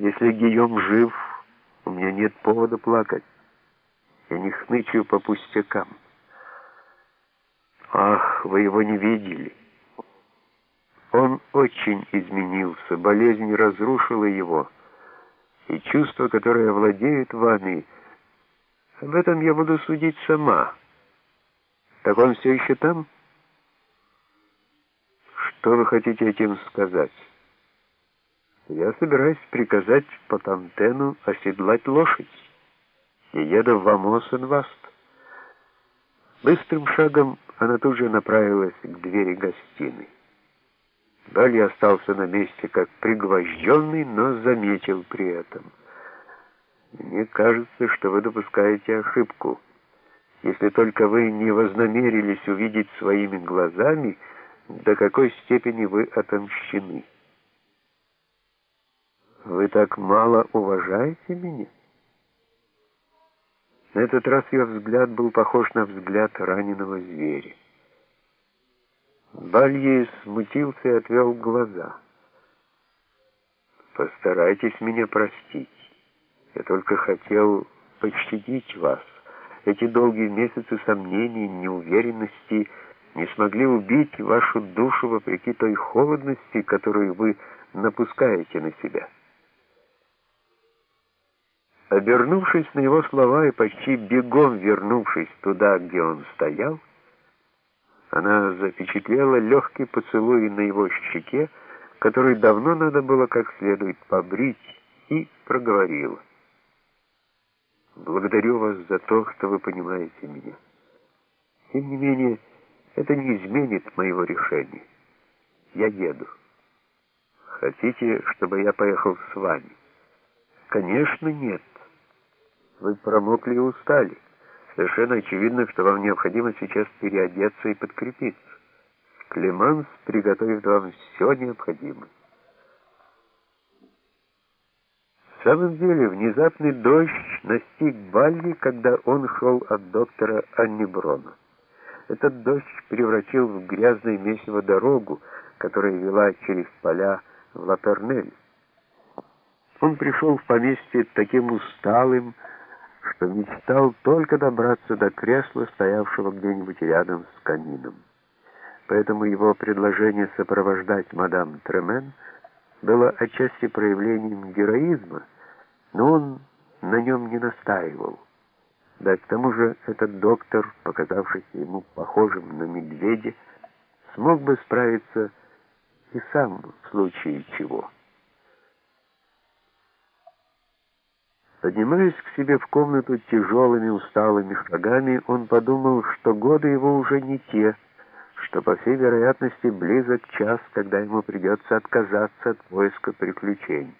Если Гийом жив, у меня нет повода плакать. Я не хнычу по пустякам. Ах, вы его не видели. Он очень изменился, болезнь разрушила его. И чувства, которые владеют вами, об этом я буду судить сама. Так он все еще там? Что вы хотите этим сказать? Я собираюсь приказать Потантену оседлать лошадь. И еду в Амосен-Васт. Быстрым шагом она тут же направилась к двери гостиной. Дали остался на месте как пригвожденный, но заметил при этом. «Мне кажется, что вы допускаете ошибку. Если только вы не вознамерились увидеть своими глазами, до какой степени вы отомщены». «Вы так мало уважаете меня?» На этот раз ее взгляд был похож на взгляд раненого зверя. Балье смутился и отвел глаза. «Постарайтесь меня простить. Я только хотел пощадить вас. Эти долгие месяцы сомнений, неуверенности не смогли убить вашу душу вопреки той холодности, которую вы напускаете на себя». Обернувшись на его слова и почти бегом вернувшись туда, где он стоял, она запечатлела легкий поцелуй на его щеке, который давно надо было как следует побрить, и проговорила. «Благодарю вас за то, что вы понимаете меня. Тем не менее, это не изменит моего решения. Я еду. Хотите, чтобы я поехал с вами?» «Конечно, нет». Вы промокли и устали. Совершенно очевидно, что вам необходимо сейчас переодеться и подкрепиться. Клеманс приготовит вам все необходимое. В самом деле, внезапный дождь настиг Балли, когда он шел от доктора Анниброна. Этот дождь превратил в грязное месиво дорогу, которая вела через поля в Лапернель. Он пришел в поместье таким усталым, что мечтал только добраться до кресла, стоявшего где-нибудь рядом с камином. Поэтому его предложение сопровождать мадам Тремен было отчасти проявлением героизма, но он на нем не настаивал. Да к тому же этот доктор, показавшийся ему похожим на медведя, смог бы справиться и сам в случае чего. Поднимаясь к себе в комнату тяжелыми усталыми шагами, он подумал, что годы его уже не те, что, по всей вероятности, близок час, когда ему придется отказаться от поиска приключений.